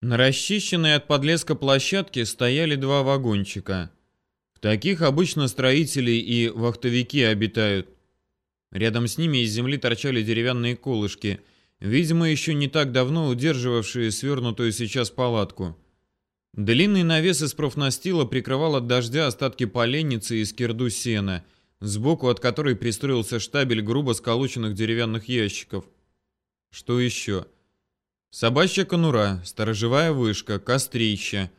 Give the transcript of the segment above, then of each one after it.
На расчищенной от подлеска площадке стояли два вагончика. В таких обычно строители и вахтовики обитают. Рядом с ними из земли торчали деревянные колышки, видимо, еще не так давно удерживавшие свернутую сейчас палатку. Длинный навес из профнастила прикрывал от дождя остатки поленницы и скирду сена, сбоку от которой пристроился штабель грубо сколоченных деревянных ящиков. Что еще? Собачья конура, сторожевая вышка, кострище,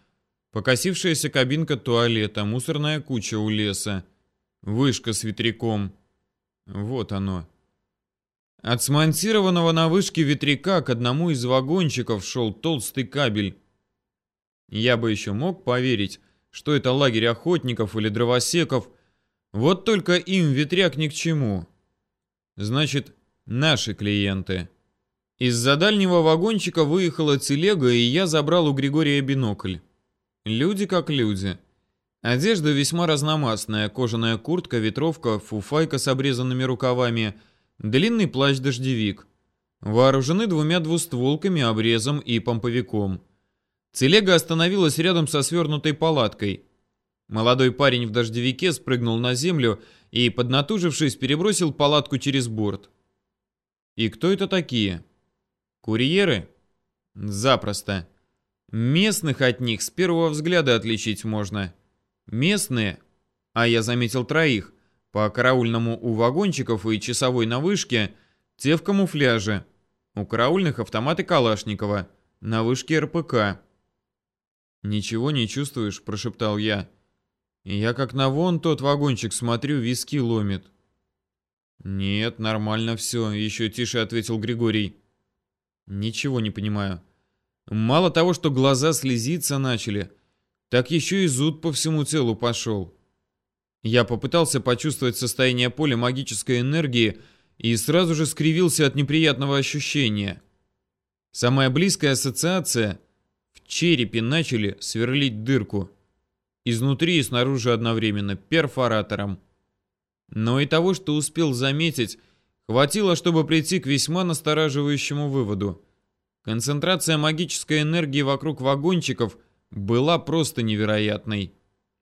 покосившаяся кабинка туалета, мусорная куча у леса, вышка с ветряком. Вот оно. От смонтированного на вышке ветряка к одному из вагончиков шел толстый кабель. Я бы еще мог поверить, что это лагерь охотников или дровосеков, вот только им ветряк ни к чему. Значит, наши клиенты. Из-за дальнего вагончика выехала телега, и я забрал у Григория бинокль. Люди как люди. Одежда весьма разномастная, кожаная куртка, ветровка, фуфайка с обрезанными рукавами, длинный плащ-дождевик. Вооружены двумя двустволками, обрезом и помповиком. Телега остановилась рядом со свернутой палаткой. Молодой парень в дождевике спрыгнул на землю и, поднатужившись, перебросил палатку через борт. И кто это такие? Курьеры? Запросто. Местных от них с первого взгляда отличить можно. Местные, а я заметил троих, по караульному у вагончиков и часовой на вышке, те в камуфляже. У караульных автоматы Калашникова, на вышке РПК. «Ничего не чувствуешь?» – прошептал я. «Я как на вон тот вагончик смотрю, виски ломит». «Нет, нормально все», – еще тише ответил Григорий. Ничего не понимаю. Мало того, что глаза слезиться начали, так еще и зуд по всему телу пошел. Я попытался почувствовать состояние поля магической энергии и сразу же скривился от неприятного ощущения. Самая близкая ассоциация — в черепе начали сверлить дырку. Изнутри и снаружи одновременно, перфоратором. Но и того, что успел заметить, Хватило, чтобы прийти к весьма настораживающему выводу. Концентрация магической энергии вокруг вагончиков была просто невероятной.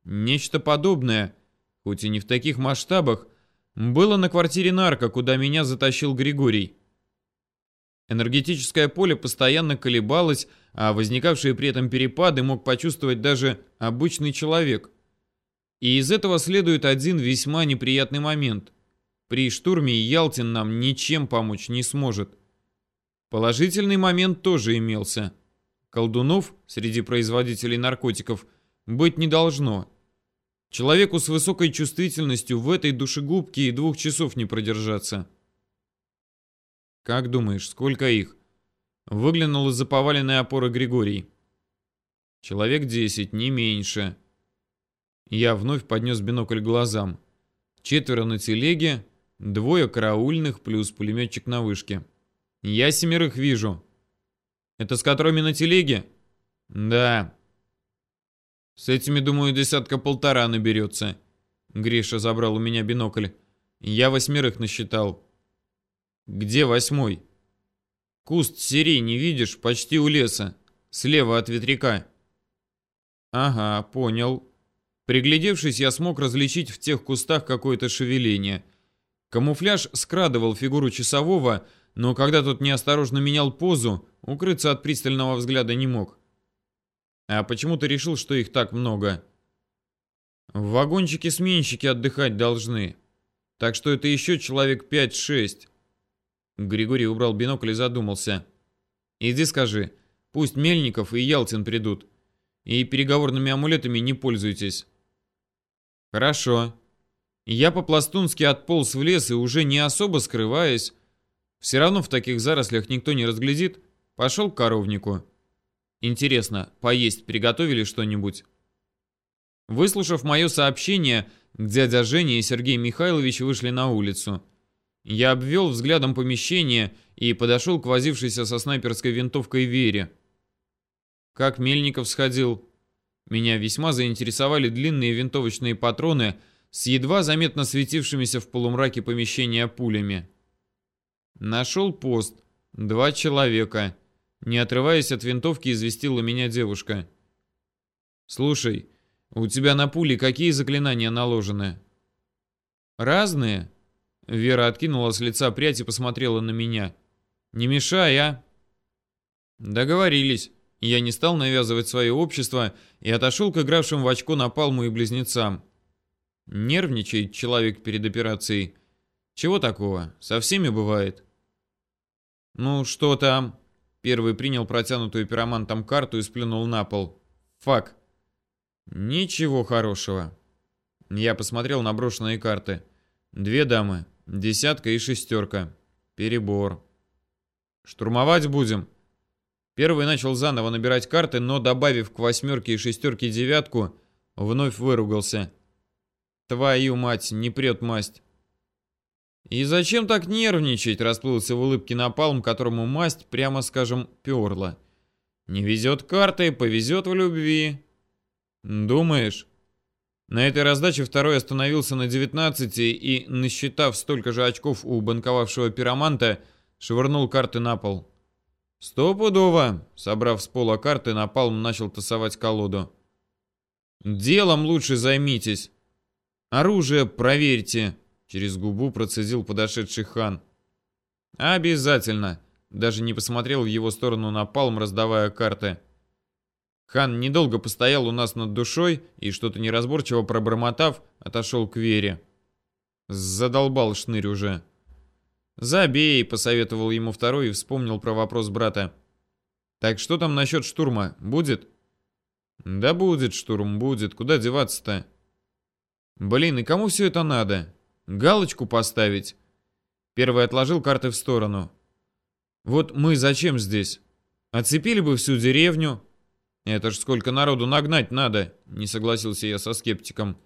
Нечто подобное, хоть и не в таких масштабах, было на квартире нарка, куда меня затащил Григорий. Энергетическое поле постоянно колебалось, а возникавшие при этом перепады мог почувствовать даже обычный человек. И из этого следует один весьма неприятный момент. При штурме Ялтин нам ничем помочь не сможет. Положительный момент тоже имелся. Колдунов среди производителей наркотиков быть не должно. Человеку с высокой чувствительностью в этой душегубке и двух часов не продержаться. «Как думаешь, сколько их?» Выглянул из-за поваленной опоры Григорий. «Человек десять, не меньше». Я вновь поднес бинокль глазам. Четверо на телеге, Двое караульных плюс пулеметчик на вышке. Я семерых вижу. Это с которыми на телеге? Да. С этими, думаю, десятка-полтора наберется. Гриша забрал у меня бинокль. Я восьмерых насчитал. Где восьмой? Куст сирень не видишь? Почти у леса. Слева от ветряка. Ага, понял. Приглядевшись, я смог различить в тех кустах какое-то шевеление – Камуфляж скрадывал фигуру часового, но когда тот неосторожно менял позу, укрыться от пристального взгляда не мог. А почему ты решил, что их так много? В вагончике сменщики отдыхать должны. Так что это еще человек 5-6. Григорий убрал бинокль и задумался. Иди скажи, пусть Мельников и Ялтин придут. И переговорными амулетами не пользуйтесь. Хорошо. Я по-пластунски отполз в лес и уже не особо скрываясь, все равно в таких зарослях никто не разглядит, пошел к коровнику. Интересно, поесть приготовили что-нибудь? Выслушав мое сообщение, дядя Женя и Сергей Михайлович вышли на улицу. Я обвел взглядом помещение и подошел к возившейся со снайперской винтовкой Вере. Как Мельников сходил? Меня весьма заинтересовали длинные винтовочные патроны – с едва заметно светившимися в полумраке помещения пулями. Нашел пост. Два человека. Не отрываясь от винтовки, известила меня девушка. «Слушай, у тебя на пуле какие заклинания наложены?» «Разные?» Вера откинула с лица прядь и посмотрела на меня. «Не мешай, а?» Договорились. Я не стал навязывать свое общество и отошел к игравшим в очко на палму и близнецам. Нервничает человек перед операцией. Чего такого? Со всеми бывает. Ну, что там? Первый принял протянутую пиромантом карту и сплюнул на пол. Фак. Ничего хорошего. Я посмотрел на брошенные карты. Две дамы, десятка и шестерка. Перебор. Штурмовать будем? Первый начал заново набирать карты, но, добавив к восьмерке и шестерке девятку, вновь выругался. «Твою мать, не прет масть!» «И зачем так нервничать?» — расплылся в улыбке напалм, которому масть, прямо скажем, перла. «Не везет картой, повезет в любви». «Думаешь?» На этой раздаче второй остановился на 19 и, насчитав столько же очков у банковавшего пироманта, швырнул карты на пол. «Стопудово!» Собрав с пола карты, Напалм начал тасовать колоду. «Делом лучше займитесь. Оружие проверьте!» Через губу процедил подошедший хан. «Обязательно!» Даже не посмотрел в его сторону Напалм, раздавая карты. Хан недолго постоял у нас над душой и, что-то неразборчиво пробормотав, отошел к Вере. Задолбал шнырь уже. «Забей», — посоветовал ему второй и вспомнил про вопрос брата. «Так что там насчет штурма? Будет?» «Да будет штурм, будет. Куда деваться-то?» «Блин, и кому все это надо? Галочку поставить?» Первый отложил карты в сторону. «Вот мы зачем здесь? Оцепили бы всю деревню?» «Это ж сколько народу нагнать надо!» — не согласился я со скептиком.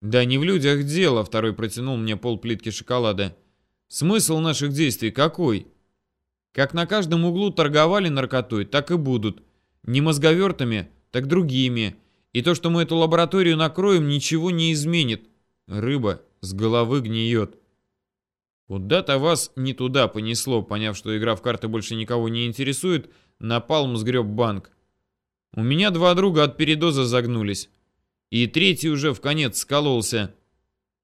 «Да не в людях дело», — второй протянул мне пол плитки шоколада. Смысл наших действий какой? Как на каждом углу торговали наркотой, так и будут. Не мозговертами, так другими. И то, что мы эту лабораторию накроем, ничего не изменит. Рыба с головы гниет. Куда-то вас не туда понесло, поняв, что игра в карты больше никого не интересует, напалм сгреб банк. У меня два друга от передоза загнулись. И третий уже в конец скололся.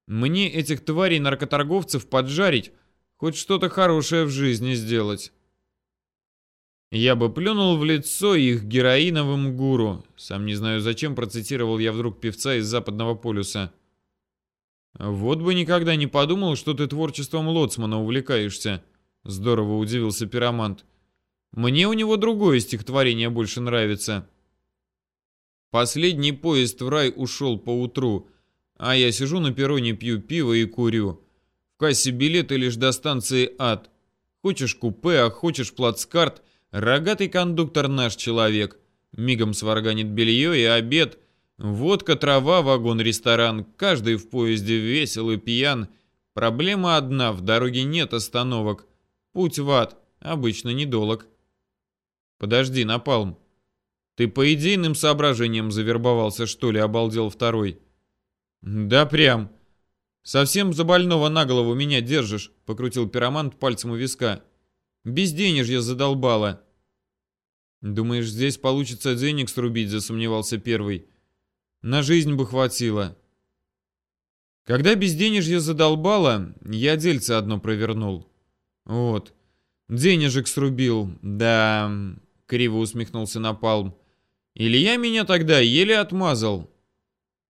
Мне этих тварей-наркоторговцев поджарить, хоть что-то хорошее в жизни сделать. Я бы плюнул в лицо их героиновым гуру. Сам не знаю зачем, процитировал я вдруг певца из Западного полюса. Вот бы никогда не подумал, что ты творчеством Лоцмана увлекаешься. Здорово удивился пиромант. Мне у него другое стихотворение больше нравится. Последний поезд в рай ушел поутру. А я сижу на перроне, пью пиво и курю. В кассе билеты лишь до станции ад. Хочешь купе, а хочешь плацкарт. Рогатый кондуктор наш человек. Мигом сварганит белье и обед. Водка, трава, вагон-ресторан. Каждый в поезде весел и пьян. Проблема одна, в дороге нет остановок. Путь в ад, обычно недолог. Подожди, Напалм. Ты по идейным соображениям завербовался, что ли, обалдел второй? «Да прям. Совсем за больного на голову меня держишь», — покрутил пиромант пальцем у виска. «Безденежье задолбало». «Думаешь, здесь получится денег срубить?» — засомневался первый. «На жизнь бы хватило». Когда безденежье задолбало, я дельце одно провернул. Вот. Денежек срубил, да... Криво усмехнулся Напалм. Илья меня тогда еле отмазал.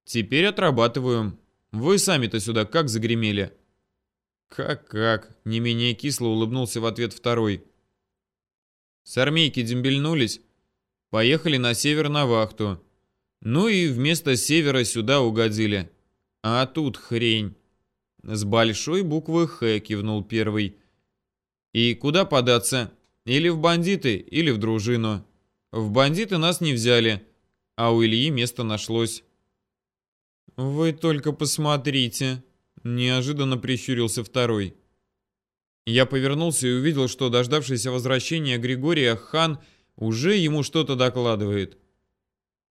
Теперь отрабатываю. Вы сами-то сюда как загремели? Как-как? Не менее кисло улыбнулся в ответ второй. С армейки дембельнулись. Поехали на север на вахту. Ну и вместо севера сюда угодили. А тут хрень. С большой буквы «Х» кивнул первый. И куда податься? Или в бандиты, или в дружину. В бандиты нас не взяли, а у Ильи место нашлось. «Вы только посмотрите!» Неожиданно прищурился второй. Я повернулся и увидел, что дождавшийся возвращения Григория хан уже ему что-то докладывает.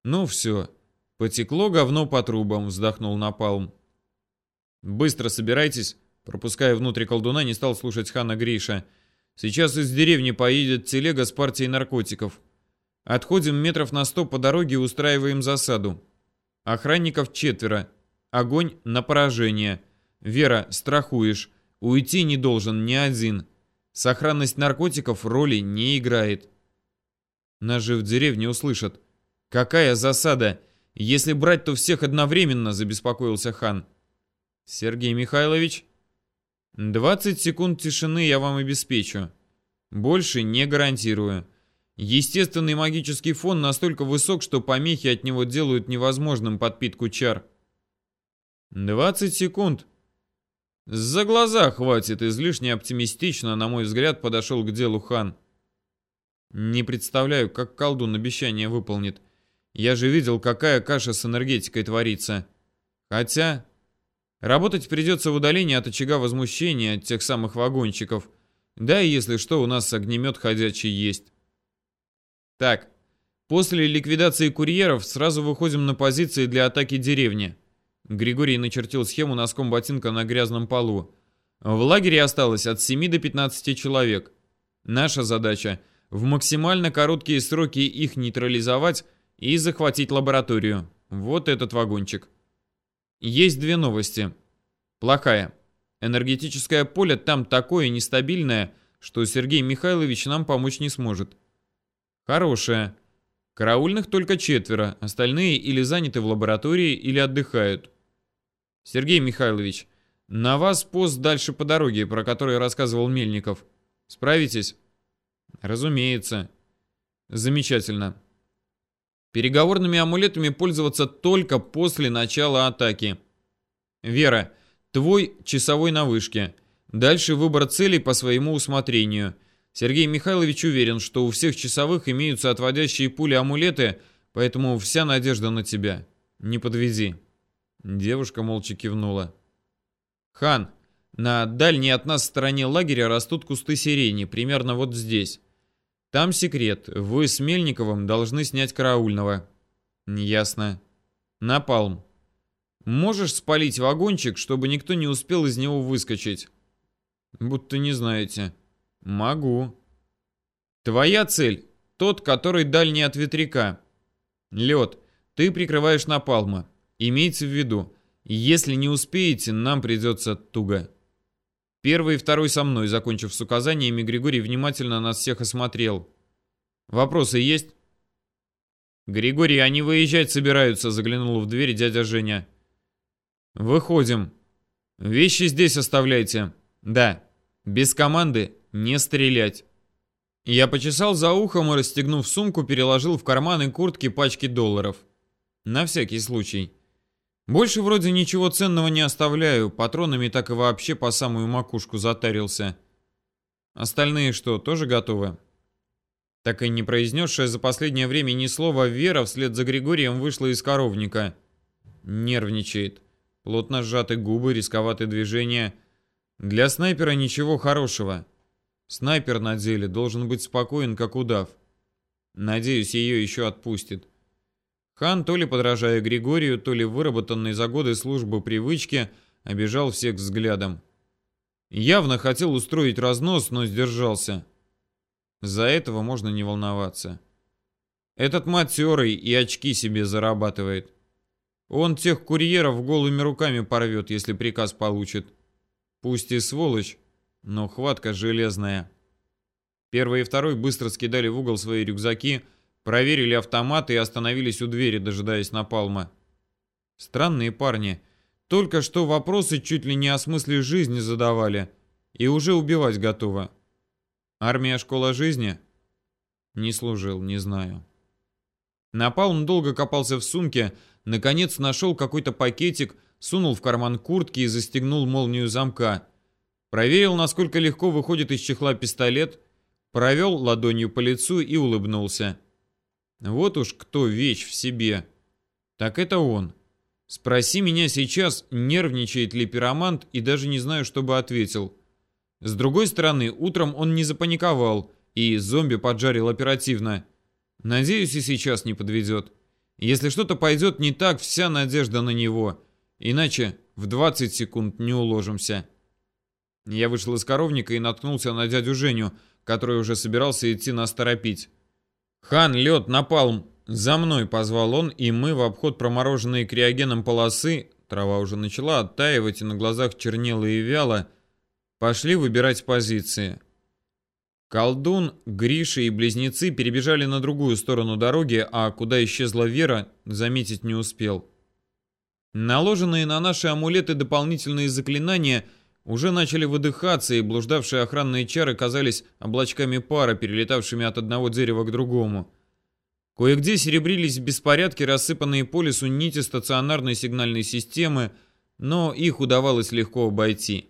«Ну все, потекло говно по трубам», — вздохнул Напалм. «Быстро собирайтесь», — пропуская внутрь колдуна, не стал слушать хана Гриша. Сейчас из деревни поедет телега с партией наркотиков. Отходим метров на сто по дороге и устраиваем засаду. Охранников четверо. Огонь на поражение. Вера, страхуешь. Уйти не должен ни один. Сохранность наркотиков роли не играет. Нас же в деревне услышат. Какая засада? Если брать, то всех одновременно, забеспокоился хан. Сергей Михайлович, 20 секунд тишины я вам обеспечу. Больше не гарантирую. Естественный магический фон настолько высок, что помехи от него делают невозможным подпитку чар. 20 секунд. За глаза хватит, излишне оптимистично, на мой взгляд, подошел к делу хан. Не представляю, как колдун обещание выполнит. Я же видел, какая каша с энергетикой творится. Хотя, работать придется в удалении от очага возмущения от тех самых вагончиков. Да и если что, у нас огнемет ходячий есть. Так, после ликвидации курьеров сразу выходим на позиции для атаки деревни. Григорий начертил схему носком ботинка на грязном полу. В лагере осталось от 7 до 15 человек. Наша задача – в максимально короткие сроки их нейтрализовать и захватить лабораторию. Вот этот вагончик. Есть две новости. Плохая. Энергетическое поле там такое нестабильное, что Сергей Михайлович нам помочь не сможет. Хорошая. Караульных только четверо, остальные или заняты в лаборатории, или отдыхают. Сергей Михайлович, на вас пост дальше по дороге, про который рассказывал Мельников. Справитесь? Разумеется. Замечательно. Переговорными амулетами пользоваться только после начала атаки. Вера, твой часовой на вышке. Дальше выбор целей по своему усмотрению. Сергей Михайлович уверен, что у всех часовых имеются отводящие пули-амулеты, поэтому вся надежда на тебя. Не подведи. Девушка молча кивнула. Хан, на дальней от нас стороне лагеря растут кусты сирени, примерно вот здесь. Там секрет. Вы с Мельниковым должны снять караульного. Ясно. Напалм. Можешь спалить вагончик, чтобы никто не успел из него выскочить? Будто не знаете. Могу. Твоя цель — тот, который дальний от ветряка. Лед. Ты прикрываешь напалма. Имейте в виду, если не успеете, нам придется туго. Первый и второй со мной, закончив с указаниями, Григорий внимательно нас всех осмотрел. Вопросы есть? Григорий, они выезжать собираются, заглянул в дверь дядя Женя. Выходим. Вещи здесь оставляйте. Да, без команды не стрелять. Я почесал за ухом и, расстегнув сумку, переложил в карманы куртки пачки долларов. На всякий случай. Больше вроде ничего ценного не оставляю, патронами так и вообще по самую макушку затарился. Остальные что, тоже готовы? Так и не произнесшая за последнее время ни слова Вера вслед за Григорием вышла из коровника. Нервничает. Плотно сжаты губы, рисковатые движения. Для снайпера ничего хорошего. Снайпер на деле должен быть спокоен, как удав. Надеюсь, ее еще отпустит. Хан, то ли подражая Григорию, то ли выработанной за годы службы привычки, обижал всех взглядом. Явно хотел устроить разнос, но сдержался. За этого можно не волноваться. Этот матерый и очки себе зарабатывает. Он тех курьеров голыми руками порвет, если приказ получит. Пусть и сволочь, но хватка железная. Первый и второй быстро скидали в угол свои рюкзаки, Проверили автоматы и остановились у двери, дожидаясь напалма. Странные парни. Только что вопросы чуть ли не о смысле жизни задавали. И уже убивать готовы. Армия школа жизни? Не служил, не знаю. Напалм долго копался в сумке, наконец нашел какой-то пакетик, сунул в карман куртки и застегнул молнию замка. Проверил, насколько легко выходит из чехла пистолет, провел ладонью по лицу и улыбнулся. Вот уж кто вещь в себе. Так это он. Спроси меня сейчас, нервничает ли пиромант, и даже не знаю, что бы ответил. С другой стороны, утром он не запаниковал, и зомби поджарил оперативно. Надеюсь, и сейчас не подведет. Если что-то пойдет не так, вся надежда на него. Иначе в 20 секунд не уложимся. Я вышел из коровника и наткнулся на дядю Женю, который уже собирался идти нас торопить. «Хан, лед, напалм! За мной!» — позвал он, и мы в обход промороженные криогеном полосы, трава уже начала оттаивать и на глазах чернела и вяло, пошли выбирать позиции. Колдун, Гриша и близнецы перебежали на другую сторону дороги, а куда исчезла Вера, заметить не успел. Наложенные на наши амулеты дополнительные заклинания уже начали выдыхаться, и блуждавшие охранные чары казались облачками пара, перелетавшими от одного дерева к другому. Кое-где серебрились в беспорядке рассыпанные по лесу нити стационарной сигнальной системы, но их удавалось легко обойти.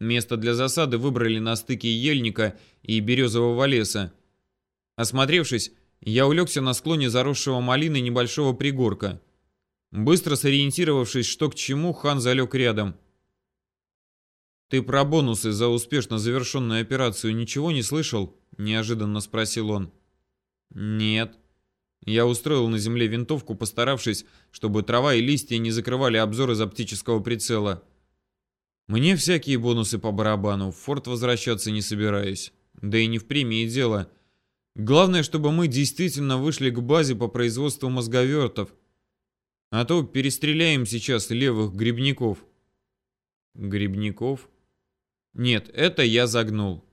Место для засады выбрали на стыке ельника и березового леса. Осмотревшись, я улегся на склоне заросшего малины небольшого пригорка. Быстро сориентировавшись, что к чему, хан залег рядом. «Ты про бонусы за успешно завершенную операцию ничего не слышал?» – неожиданно спросил он. «Нет». Я устроил на земле винтовку, постаравшись, чтобы трава и листья не закрывали обзор из оптического прицела. Мне всякие бонусы по барабану, в форт возвращаться не собираюсь. Да и не в премии дело. Главное, чтобы мы действительно вышли к базе по производству мозговертов – а то перестреляем сейчас левых грибников. Грибников? Нет, это я загнул.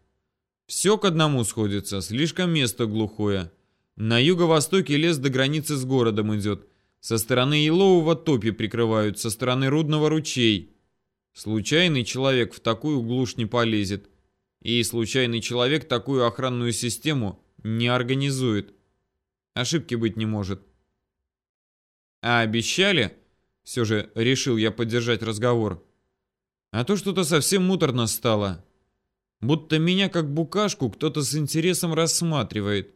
Все к одному сходится, слишком место глухое. На юго-востоке лес до границы с городом идет. Со стороны Елового топи прикрывают, со стороны Рудного ручей. Случайный человек в такую глушь не полезет. И случайный человек такую охранную систему не организует. Ошибки быть не может. А обещали? Все же решил я поддержать разговор. А то что-то совсем муторно стало. Будто меня как букашку кто-то с интересом рассматривает.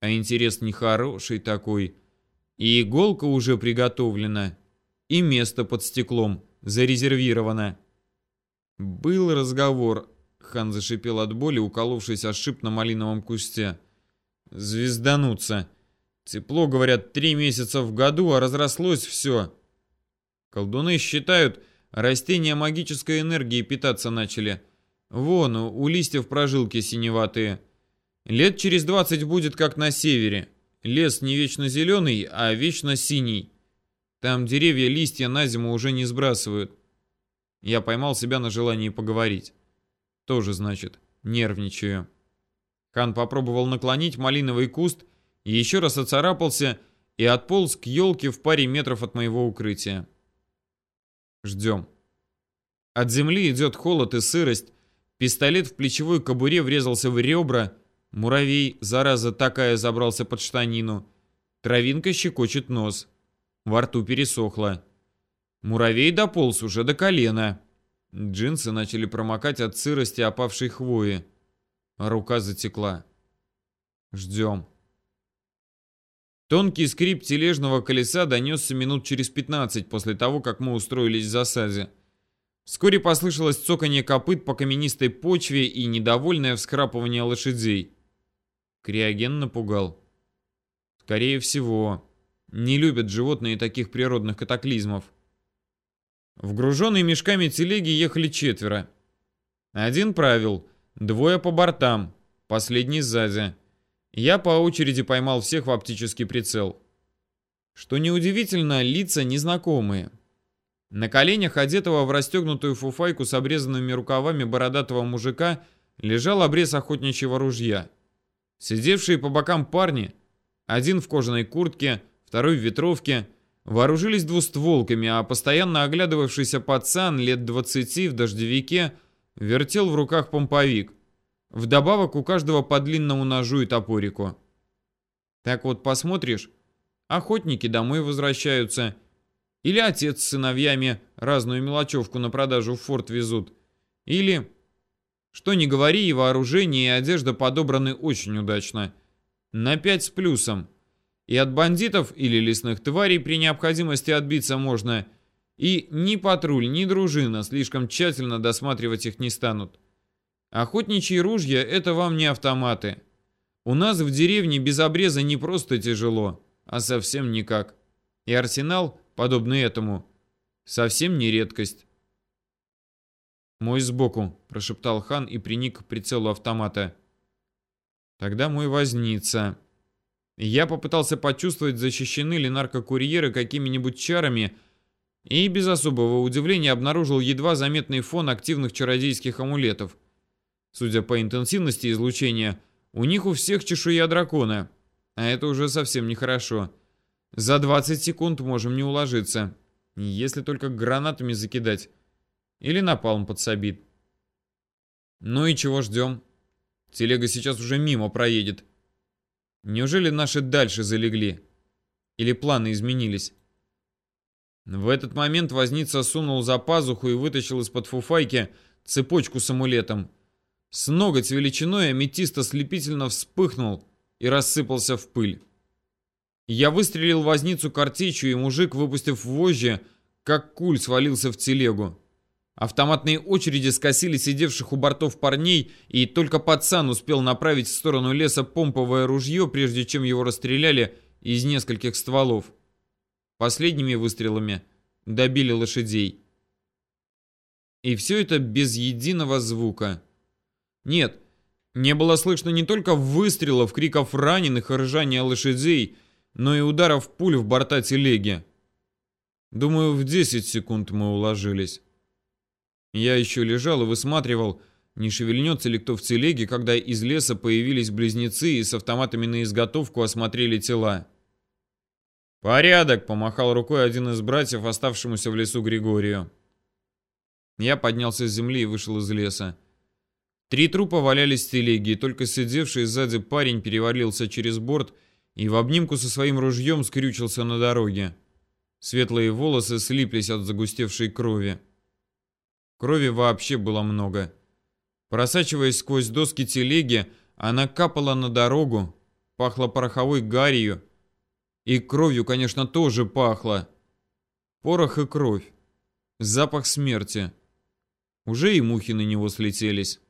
А интерес нехороший такой. И иголка уже приготовлена. И место под стеклом зарезервировано. Был разговор. Хан зашипел от боли, уколовшись о шип на малиновом кусте. Звездануться. Тепло, говорят, три месяца в году, а разрослось все. Колдуны считают, растения магической энергией питаться начали. Вон, у листьев прожилки синеватые. Лет через двадцать будет как на севере. Лес не вечно зеленый, а вечно синий. Там деревья листья на зиму уже не сбрасывают. Я поймал себя на желании поговорить. Тоже, значит, нервничаю. Хан попробовал наклонить малиновый куст еще раз оцарапался и отполз к елке в паре метров от моего укрытия. Ждем. От земли идет холод и сырость. Пистолет в плечевой кобуре врезался в ребра. Муравей, зараза такая, забрался под штанину. Травинка щекочет нос. Во рту пересохло. Муравей дополз уже до колена. Джинсы начали промокать от сырости опавшей хвои. Рука затекла. Ждем. Тонкий скрип тележного колеса донесся минут через 15 после того, как мы устроились в засаде. Вскоре послышалось цоканье копыт по каменистой почве и недовольное вскрапывание лошадей. Криоген напугал. Скорее всего, не любят животные таких природных катаклизмов. В груженной мешками телеги ехали четверо. Один правил, двое по бортам, последний сзади. Я по очереди поймал всех в оптический прицел. Что неудивительно, лица незнакомые. На коленях одетого в расстегнутую фуфайку с обрезанными рукавами бородатого мужика лежал обрез охотничьего ружья. Сидевшие по бокам парни, один в кожаной куртке, второй в ветровке, вооружились двустволками, а постоянно оглядывавшийся пацан лет 20 в дождевике вертел в руках помповик. Вдобавок у каждого по длинному ножу и топорику. Так вот посмотришь, охотники домой возвращаются. Или отец с сыновьями разную мелочевку на продажу в форт везут. Или, что не говори, и вооружение, и одежда подобраны очень удачно. На пять с плюсом. И от бандитов или лесных тварей при необходимости отбиться можно. И ни патруль, ни дружина слишком тщательно досматривать их не станут. Охотничьи ружья — это вам не автоматы. У нас в деревне без обреза не просто тяжело, а совсем никак. И арсенал, подобный этому, совсем не редкость. «Мой сбоку», — прошептал хан и приник к прицелу автомата. «Тогда мой возница». Я попытался почувствовать, защищены ли наркокурьеры какими-нибудь чарами, и без особого удивления обнаружил едва заметный фон активных чародейских амулетов. Судя по интенсивности излучения, у них у всех чешуя дракона, а это уже совсем нехорошо. За 20 секунд можем не уложиться, если только гранатами закидать. Или напалм подсобит. Ну и чего ждем? Телега сейчас уже мимо проедет. Неужели наши дальше залегли? Или планы изменились? В этот момент возница сунул за пазуху и вытащил из-под фуфайки цепочку с амулетом. С ноготь величиной аметист ослепительно вспыхнул и рассыпался в пыль. Я выстрелил возницу картечью, и мужик, выпустив вожжи, как куль свалился в телегу. Автоматные очереди скосили сидевших у бортов парней, и только пацан успел направить в сторону леса помповое ружье, прежде чем его расстреляли из нескольких стволов. Последними выстрелами добили лошадей. И все это без единого звука. Нет, не было слышно не только выстрелов, криков раненых и ржания лошадей, но и ударов пуль в борта телеги. Думаю, в 10 секунд мы уложились. Я еще лежал и высматривал, не шевельнется ли кто в телеге, когда из леса появились близнецы и с автоматами на изготовку осмотрели тела. «Порядок!» — помахал рукой один из братьев, оставшемуся в лесу Григорию. Я поднялся с земли и вышел из леса. Три трупа валялись в телеге, и только сидевший сзади парень перевалился через борт и в обнимку со своим ружьем скрючился на дороге. Светлые волосы слиплись от загустевшей крови. Крови вообще было много. Просачиваясь сквозь доски телеги, она капала на дорогу, пахла пороховой гарью. И кровью, конечно, тоже пахло. Порох и кровь. Запах смерти. Уже и мухи на него слетелись.